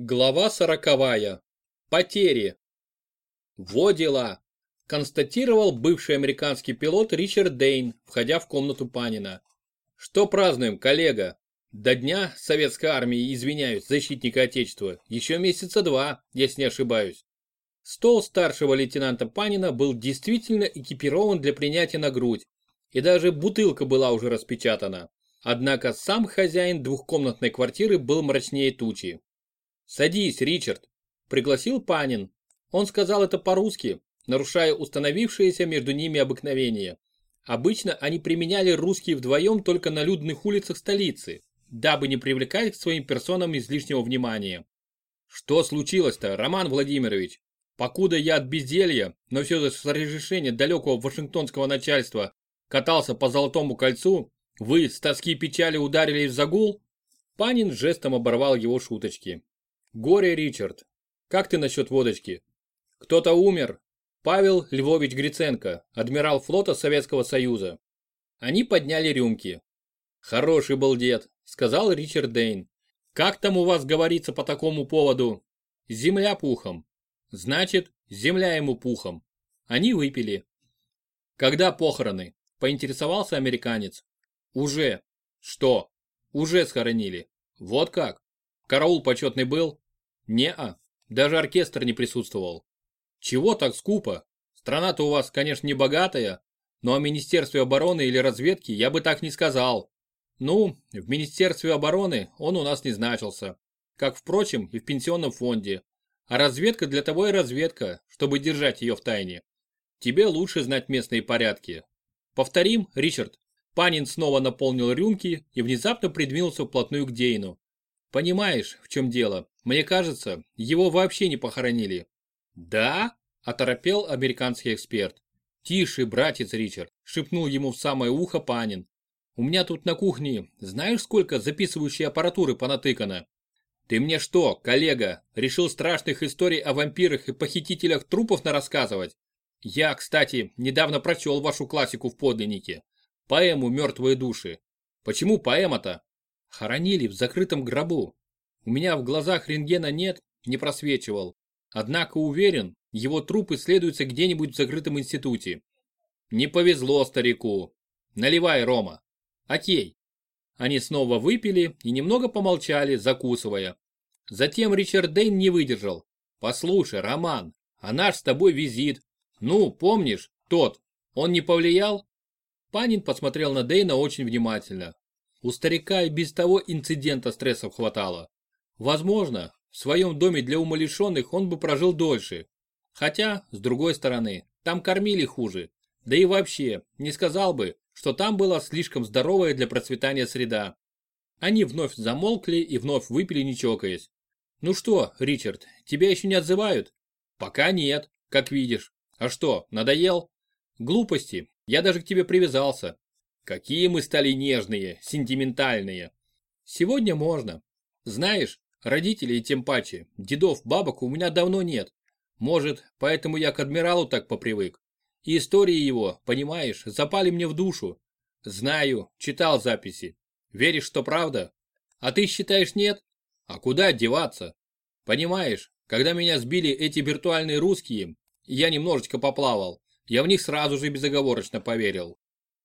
Глава сороковая. Потери. Во дела, констатировал бывший американский пилот Ричард Дейн, входя в комнату Панина. Что празднуем, коллега? До дня советской армии, извиняюсь, защитника Отечества, еще месяца два, если не ошибаюсь. Стол старшего лейтенанта Панина был действительно экипирован для принятия на грудь, и даже бутылка была уже распечатана. Однако сам хозяин двухкомнатной квартиры был мрачнее тучи. «Садись, Ричард», – пригласил Панин. Он сказал это по-русски, нарушая установившееся между ними обыкновение. Обычно они применяли русские вдвоем только на людных улицах столицы, дабы не привлекать к своим персонам излишнего внимания. «Что случилось-то, Роман Владимирович? Покуда я от безделья, но все же с разрешения далекого вашингтонского начальства, катался по Золотому кольцу, вы с тоски печали ударили в загул?» Панин жестом оборвал его шуточки. Горе, Ричард. Как ты насчет водочки? Кто-то умер. Павел Львович Гриценко, адмирал флота Советского Союза. Они подняли рюмки. Хороший был дед, сказал Ричард Дейн. Как там у вас говорится по такому поводу? Земля пухом. Значит, земля ему пухом. Они выпили. Когда похороны? Поинтересовался американец. Уже. Что? Уже схоронили. Вот как? Караул почетный был? Не-а, даже оркестр не присутствовал. Чего так скупо? Страна-то у вас, конечно, не богатая, но о Министерстве обороны или разведки я бы так не сказал. Ну, в Министерстве обороны он у нас не значился. Как, впрочем, и в пенсионном фонде. А разведка для того и разведка, чтобы держать ее в тайне. Тебе лучше знать местные порядки. Повторим, Ричард. Панин снова наполнил рюмки и внезапно придвинулся вплотную к Дейну. Понимаешь, в чем дело? Мне кажется, его вообще не похоронили. Да? Оторопел американский эксперт. Тише, братец Ричард, шепнул ему в самое ухо Панин. У меня тут на кухне, знаешь, сколько записывающей аппаратуры понатыкано? Ты мне что, коллега, решил страшных историй о вампирах и похитителях трупов нарассказывать? Я, кстати, недавно прочел вашу классику в подлиннике. Поэму «Мертвые души». Почему поэма-то? Хоронили в закрытом гробу. У меня в глазах рентгена нет, не просвечивал. Однако уверен, его труп исследуется где-нибудь в закрытом институте. Не повезло старику. Наливай, Рома. Окей. Они снова выпили и немного помолчали, закусывая. Затем Ричард Дейн не выдержал. Послушай, Роман, а наш с тобой визит. Ну, помнишь, тот, он не повлиял? Панин посмотрел на Дейна очень внимательно. У старика и без того инцидента стрессов хватало. Возможно, в своем доме для умалишенных он бы прожил дольше. Хотя, с другой стороны, там кормили хуже. Да и вообще, не сказал бы, что там была слишком здоровая для процветания среда. Они вновь замолкли и вновь выпили не чокаясь. «Ну что, Ричард, тебя еще не отзывают?» «Пока нет, как видишь. А что, надоел?» «Глупости. Я даже к тебе привязался. Какие мы стали нежные, сентиментальные. Сегодня можно. Знаешь, родителей тем паче, дедов, бабок у меня давно нет. Может, поэтому я к адмиралу так попривык. И истории его, понимаешь, запали мне в душу. Знаю, читал записи. Веришь, что правда? А ты считаешь нет? А куда деваться? Понимаешь, когда меня сбили эти виртуальные русские, я немножечко поплавал. Я в них сразу же безоговорочно поверил.